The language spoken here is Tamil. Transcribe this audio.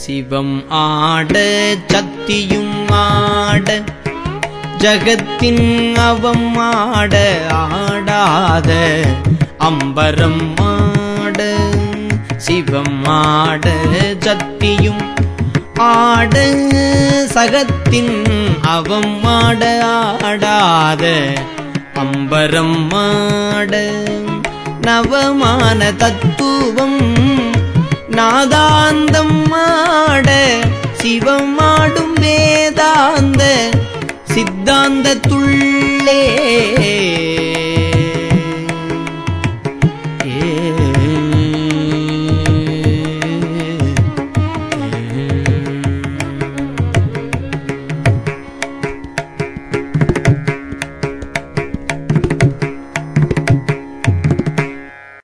சிவம் ஆட சத்தியும் ஆட ஜகத்தின் அவம் ஆட ஆடாத அம்பரம் ஆட சிவம் ஆட சத்தியும் ஆட சகத்தின் அவம் ஆட ஆடாத அம்பரம் ஆட. நவமான தத்துவம் நாதாந்தம் அந்த துள்ளே